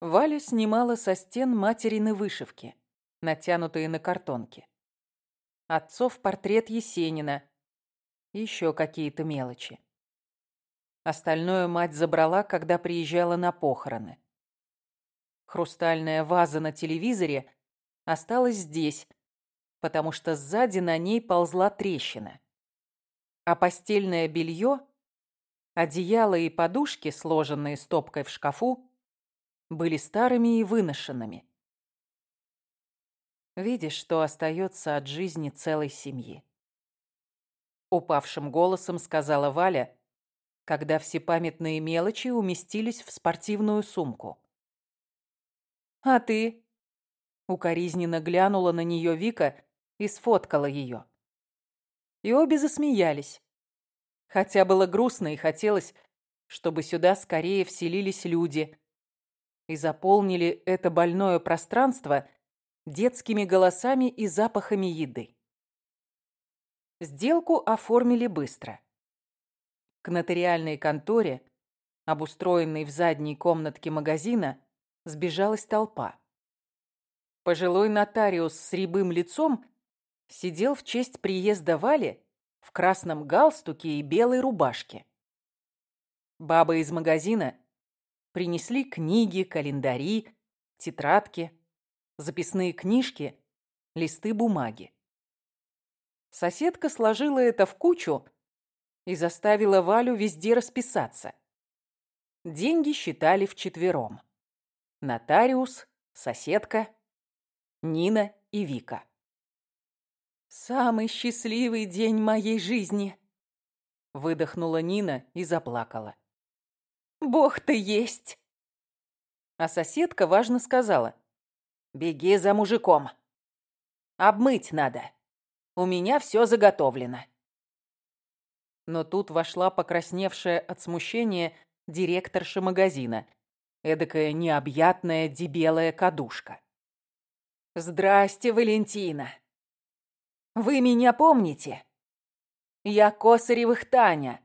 Валя снимала со стен материны вышивки, натянутые на картонке. Отцов портрет Есенина. Еще какие-то мелочи. Остальное мать забрала, когда приезжала на похороны. Хрустальная ваза на телевизоре осталась здесь, потому что сзади на ней ползла трещина. А постельное белье, одеяло и подушки, сложенные стопкой в шкафу, были старыми и выношенными. Видишь, что остается от жизни целой семьи. Упавшим голосом сказала Валя, когда все памятные мелочи уместились в спортивную сумку. «А ты?» Укоризненно глянула на нее Вика и сфоткала ее. И обе засмеялись. Хотя было грустно и хотелось, чтобы сюда скорее вселились люди, и заполнили это больное пространство детскими голосами и запахами еды. Сделку оформили быстро. К нотариальной конторе, обустроенной в задней комнатке магазина, сбежалась толпа. Пожилой нотариус с рябым лицом сидел в честь приезда Вали в красном галстуке и белой рубашке. Бабы из магазина Принесли книги, календари, тетрадки, записные книжки, листы бумаги. Соседка сложила это в кучу и заставила Валю везде расписаться. Деньги считали вчетвером. Нотариус, соседка, Нина и Вика. «Самый счастливый день моей жизни!» Выдохнула Нина и заплакала. Бог ты есть!» А соседка важно сказала. «Беги за мужиком. Обмыть надо. У меня все заготовлено». Но тут вошла покрасневшая от смущения директорша магазина, эдакая необъятная дебелая кадушка. «Здрасте, Валентина! Вы меня помните? Я Косаревых Таня,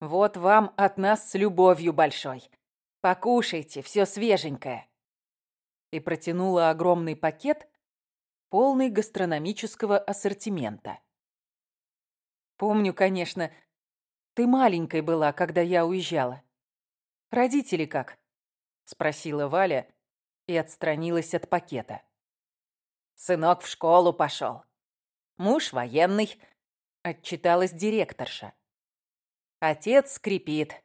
вот вам от нас с любовью большой. Покушайте, все свеженькое. И протянула огромный пакет, полный гастрономического ассортимента. Помню, конечно, ты маленькой была, когда я уезжала. Родители как? Спросила Валя и отстранилась от пакета. Сынок в школу пошел. Муж военный, отчиталась директорша. Отец скрипит.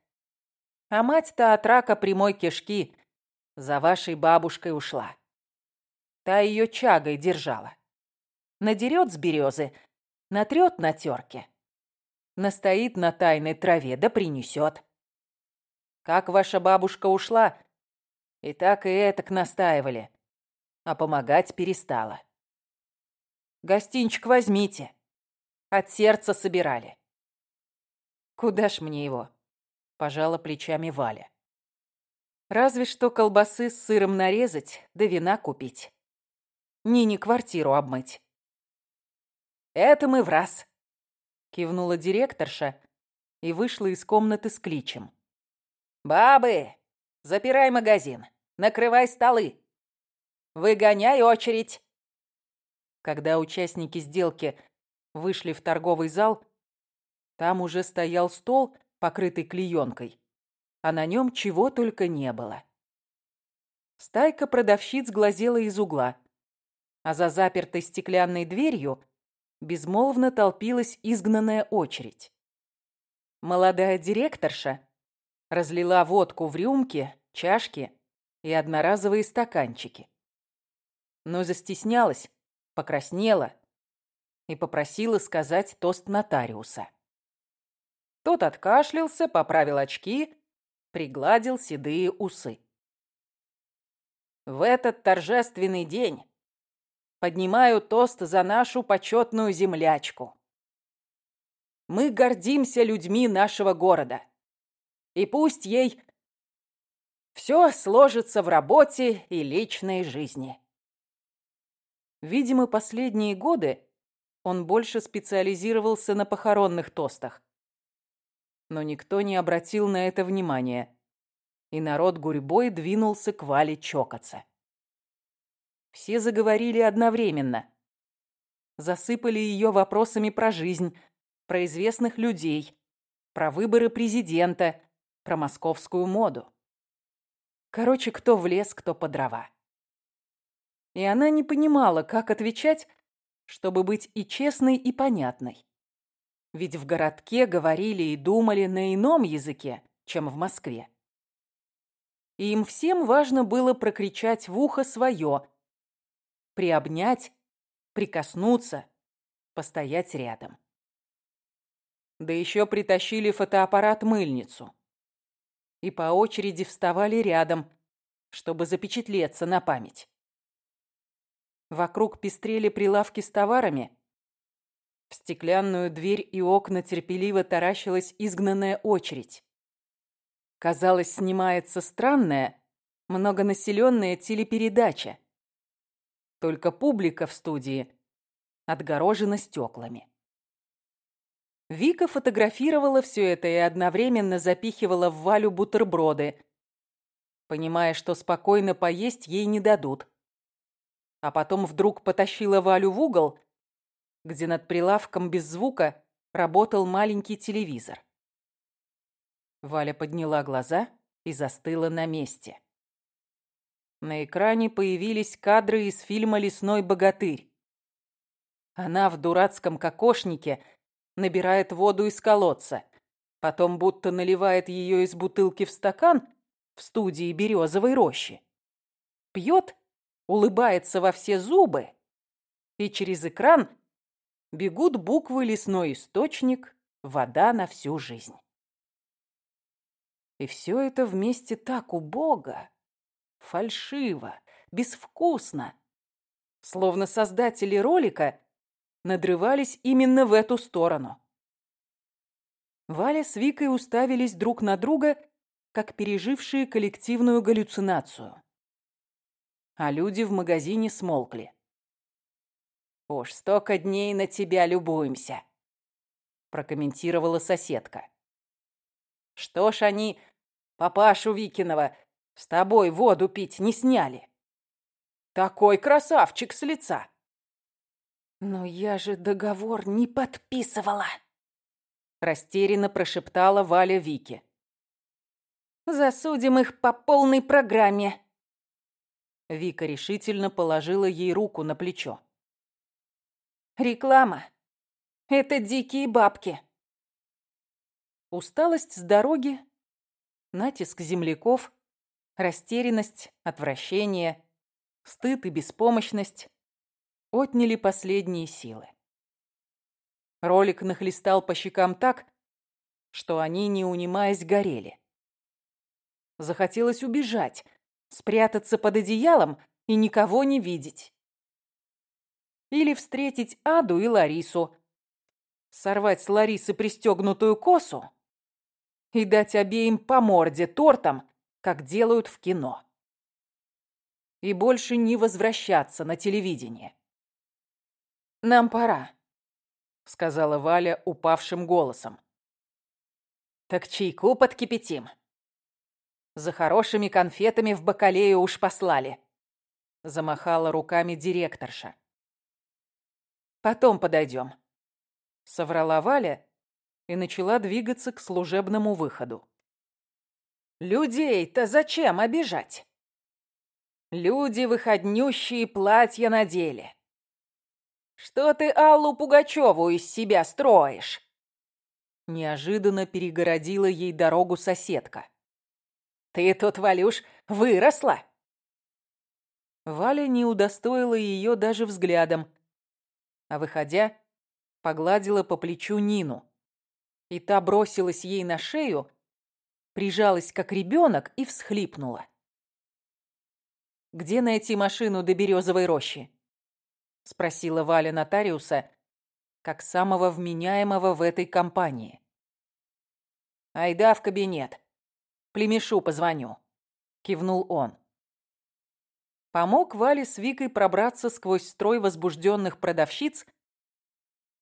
А мать-то от рака прямой кишки за вашей бабушкой ушла. Та ее чагой держала. Надерет с березы, натрет на терке. Настоит на тайной траве, да принесет. Как ваша бабушка ушла, и так и этак настаивали, а помогать перестала. Гостинчик возьмите. От сердца собирали. «Куда ж мне его?» – пожала плечами Валя. «Разве что колбасы с сыром нарезать, да вина купить. Нине квартиру обмыть». «Это мы в раз», – кивнула директорша и вышла из комнаты с кличем. «Бабы, запирай магазин, накрывай столы. Выгоняй очередь». Когда участники сделки вышли в торговый зал, там уже стоял стол, покрытый клеенкой, а на нем чего только не было. Стайка продавщиц глазела из угла, а за запертой стеклянной дверью безмолвно толпилась изгнанная очередь. Молодая директорша разлила водку в рюмки, чашки и одноразовые стаканчики. Но застеснялась, покраснела и попросила сказать тост нотариуса. Тот откашлялся, поправил очки, пригладил седые усы. В этот торжественный день поднимаю тост за нашу почетную землячку. Мы гордимся людьми нашего города. И пусть ей все сложится в работе и личной жизни. Видимо, последние годы он больше специализировался на похоронных тостах но никто не обратил на это внимания. и народ гурьбой двинулся к Вале чокаться. Все заговорили одновременно. Засыпали ее вопросами про жизнь, про известных людей, про выборы президента, про московскую моду. Короче, кто в лес, кто по дрова. И она не понимала, как отвечать, чтобы быть и честной, и понятной. Ведь в городке говорили и думали на ином языке, чем в Москве. И им всем важно было прокричать в ухо свое, приобнять, прикоснуться, постоять рядом. Да еще притащили фотоаппарат-мыльницу. И по очереди вставали рядом, чтобы запечатлеться на память. Вокруг пестрели прилавки с товарами. В стеклянную дверь и окна терпеливо таращилась изгнанная очередь. Казалось, снимается странная, многонаселенная телепередача. Только публика в студии отгорожена стеклами. Вика фотографировала все это и одновременно запихивала в Валю бутерброды, понимая, что спокойно поесть ей не дадут а потом вдруг потащила Валю в угол, где над прилавком без звука работал маленький телевизор. Валя подняла глаза и застыла на месте. На экране появились кадры из фильма «Лесной богатырь». Она в дурацком кокошнике набирает воду из колодца, потом будто наливает ее из бутылки в стакан в студии березовой рощи. Пьет улыбается во все зубы, и через экран бегут буквы «Лесной источник», «Вода на всю жизнь». И все это вместе так убого, фальшиво, безвкусно, словно создатели ролика надрывались именно в эту сторону. Валя с Викой уставились друг на друга, как пережившие коллективную галлюцинацию а люди в магазине смолкли. «Уж столько дней на тебя любуемся», — прокомментировала соседка. «Что ж они, папашу Викинова, с тобой воду пить не сняли? Такой красавчик с лица!» «Но я же договор не подписывала!» Растерянно прошептала Валя Вике. «Засудим их по полной программе!» Вика решительно положила ей руку на плечо. «Реклама. Это дикие бабки». Усталость с дороги, натиск земляков, растерянность, отвращение, стыд и беспомощность отняли последние силы. Ролик нахлестал по щекам так, что они, не унимаясь, горели. Захотелось убежать, спрятаться под одеялом и никого не видеть. Или встретить Аду и Ларису, сорвать с Ларисы пристегнутую косу и дать обеим по морде тортом, как делают в кино. И больше не возвращаться на телевидение. «Нам пора», — сказала Валя упавшим голосом. «Так чайку подкипятим», за хорошими конфетами в бакалею уж послали. Замахала руками директорша. Потом подойдем. Соврала Валя и начала двигаться к служебному выходу. Людей-то зачем обижать? Люди выходнющие платья надели. Что ты Аллу Пугачеву из себя строишь? Неожиданно перегородила ей дорогу соседка. Ты тут, Валюш, выросла!» Валя не удостоила ее даже взглядом, а, выходя, погладила по плечу Нину. И та бросилась ей на шею, прижалась как ребенок и всхлипнула. «Где найти машину до Березовой рощи?» — спросила Валя нотариуса, как самого вменяемого в этой компании. «Айда в кабинет», Племешу позвоню», — кивнул он. Помог Вале с Викой пробраться сквозь строй возбужденных продавщиц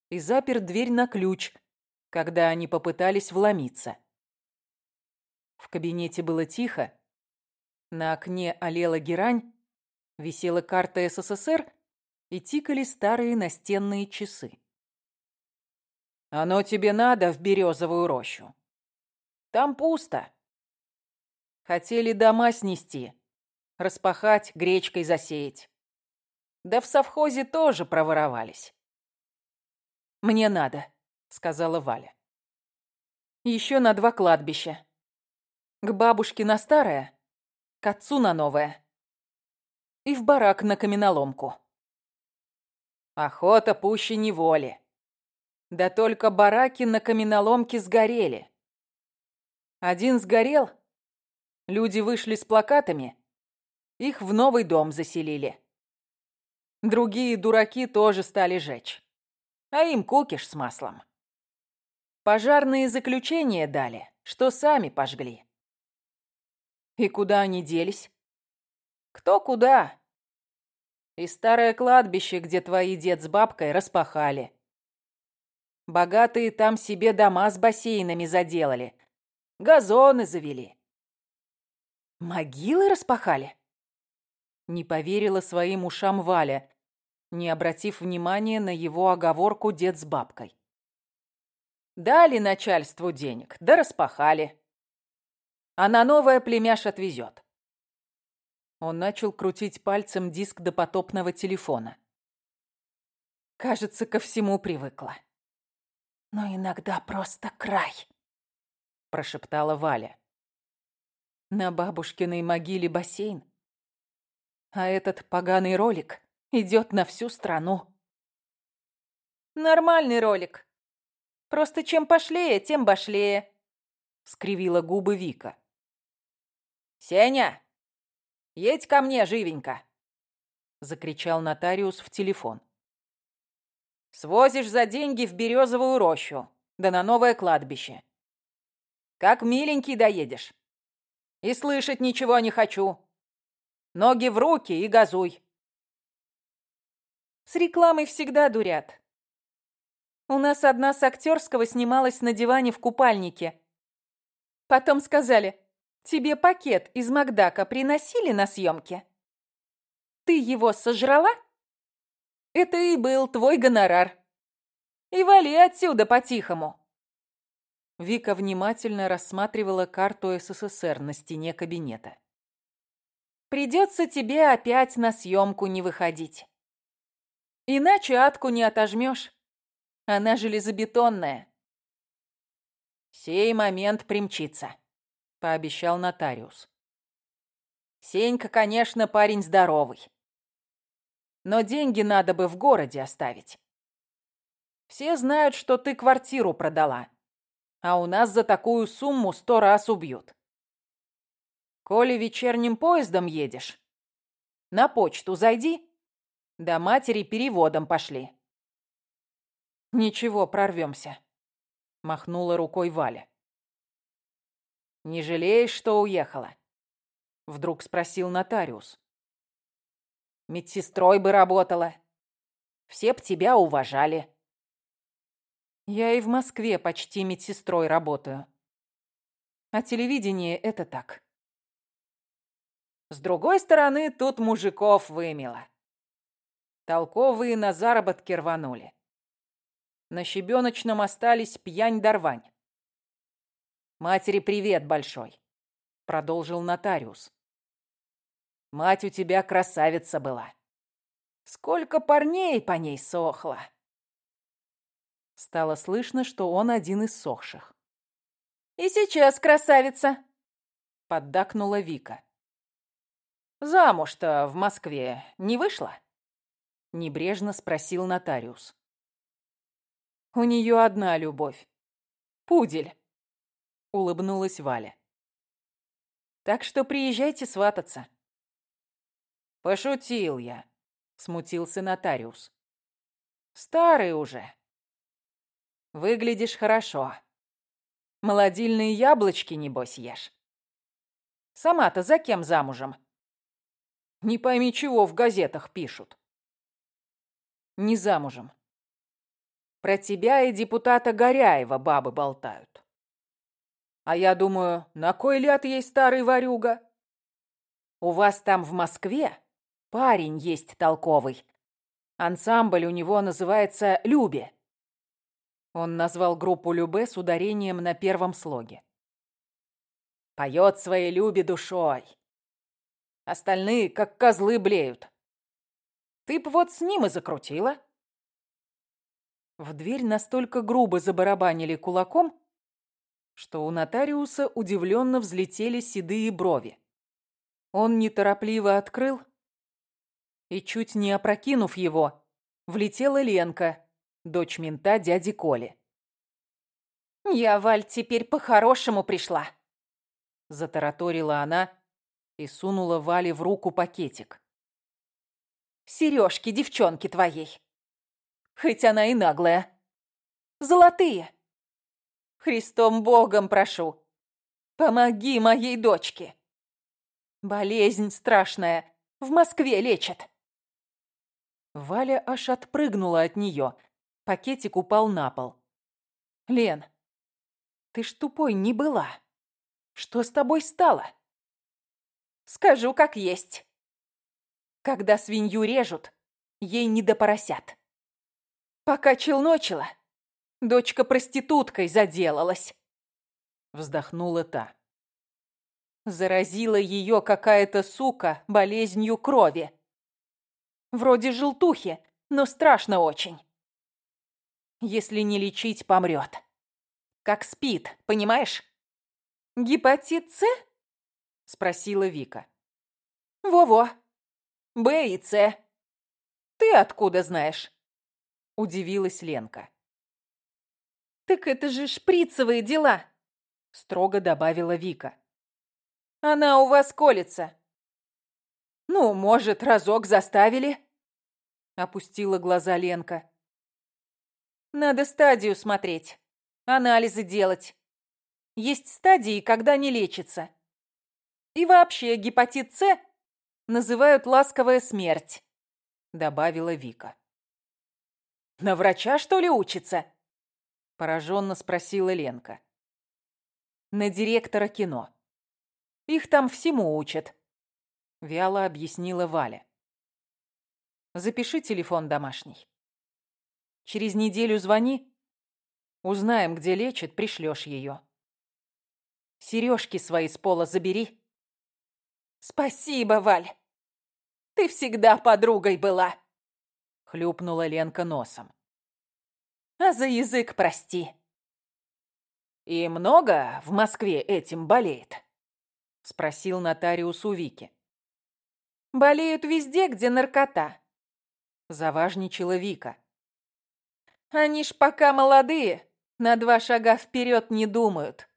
и запер дверь на ключ, когда они попытались вломиться. В кабинете было тихо. На окне олела герань, висела карта СССР и тикали старые настенные часы. «Оно тебе надо в березовую рощу. Там пусто. Хотели дома снести, распахать, гречкой засеять. Да в совхозе тоже проворовались. «Мне надо», — сказала Валя. «Еще на два кладбища. К бабушке на старое, к отцу на новое. И в барак на каменоломку». Охота пуще неволи. Да только бараки на каменоломке сгорели. Один сгорел, люди вышли с плакатами, их в новый дом заселили. Другие дураки тоже стали жечь. А им кукиш с маслом. Пожарные заключения дали, что сами пожгли. И куда они делись? Кто куда? И старое кладбище, где твои дед с бабкой распахали. Богатые там себе дома с бассейнами заделали. Газоны завели. Могилы распахали? Не поверила своим ушам Валя, не обратив внимания на его оговорку дед с бабкой. Дали начальству денег, да распахали. А на новое племяш отвезет. Он начал крутить пальцем диск допотопного телефона. Кажется, ко всему привыкла. «Но иногда просто край», — прошептала Валя. На бабушкиной могиле бассейн а этот поганый ролик идет на всю страну. Нормальный ролик. Просто чем пошлее, тем башлее, скривила губы Вика. Сеня, едь ко мне живенько, закричал нотариус в телефон. Свозишь за деньги в березовую рощу, да на новое кладбище. Как миленький доедешь. И слышать ничего не хочу. Ноги в руки и газуй. С рекламой всегда дурят. У нас одна с актерского снималась на диване в купальнике. Потом сказали, тебе пакет из Макдака приносили на съемке? Ты его сожрала? Это и был твой гонорар. И вали отсюда по-тихому. Вика внимательно рассматривала карту СССР на стене кабинета. Придется тебе опять на съемку не выходить. Иначе атку не отожмешь. Она железобетонная. Сей момент примчится, пообещал нотариус. Сенька, конечно, парень здоровый. Но деньги надо бы в городе оставить. Все знают, что ты квартиру продала, а у нас за такую сумму сто раз убьют. Коли вечерним поездом едешь, на почту зайди, до матери переводом пошли. Ничего, прорвемся, махнула рукой Валя. Не жалеешь, что уехала? Вдруг спросил нотариус. Медсестрой бы работала. Все б тебя уважали. Я и в Москве почти медсестрой работаю. А телевидение — это так. С другой стороны, тут мужиков вымело. Толковые на заработки рванули. На щебеночном остались пьянь да рвань. «Матери привет большой», — продолжил нотариус. «Мать у тебя красавица была. Сколько парней по ней сохло!» Стало слышно, что он один из сохших. «И сейчас красавица!» — поддакнула Вика. «Замуж-то в Москве не вышла?» — небрежно спросил нотариус. «У нее одна любовь. Пудель», — улыбнулась Валя. «Так что приезжайте свататься». «Пошутил я», — смутился нотариус. «Старый уже. Выглядишь хорошо. Молодильные яблочки, небось, ешь. Сама-то за кем замужем?» Не пойми, чего в газетах пишут. Не замужем. Про тебя и депутата Горяева бабы болтают. А я думаю, на кой ляд ей старый ворюга? У вас там в Москве парень есть толковый. Ансамбль у него называется «Любе». Он назвал группу Любе с ударением на первом слоге. Поет своей Любе душой. Остальные, как козлы, блеют. Ты б вот с ним и закрутила. В дверь настолько грубо забарабанили кулаком, что у нотариуса удивленно взлетели седые брови. Он неторопливо открыл, и, чуть не опрокинув его, влетела Ленка, дочь мента дяди Коли. «Я, Валь, теперь по-хорошему пришла», — затараторила она и сунула Вале в руку пакетик. «Сережки девчонки твоей хоть она и наглая. Золотые. Христом Богом прошу, помоги моей дочке. Болезнь страшная, в Москве лечат. Валя аж отпрыгнула от нее. Пакетик упал на пол. «Лен, ты ж тупой не была. Что с тобой стало?» «Скажу, как есть. Когда свинью режут, ей не до поросят. Пока челночила, дочка проституткой заделалась. Вздохнула та. Заразила ее какая-то сука болезнью крови. Вроде желтухи, но страшно очень. Если не лечить, помрет. Как спит, понимаешь? Гепатит С? Спросила Вика. Во-во. Б и С. Ты откуда знаешь? Удивилась Ленка. «Так это же шприцевые дела!» Строго добавила Вика. «Она у вас колется!» «Ну, может, разок заставили?» Опустила глаза Ленка. «Надо стадию смотреть, анализы делать. Есть стадии, когда не лечится. И вообще гепатит С называют ласковая смерть», добавила Вика. На врача, что ли, учится?» Пораженно спросила Ленка. «На директора кино. Их там всему учат», — вяло объяснила Валя. «Запиши телефон домашний. Через неделю звони. Узнаем, где лечат, пришлешь ее. Сережки свои с пола забери». «Спасибо, Валь. Ты всегда подругой была», Хлюпнула Ленка носом. А за язык прости. И много в Москве этим болеет? Спросил нотариус у Вики. Болеют везде, где наркота. Заважничала Вика. Они ж пока молодые, на два шага вперед не думают.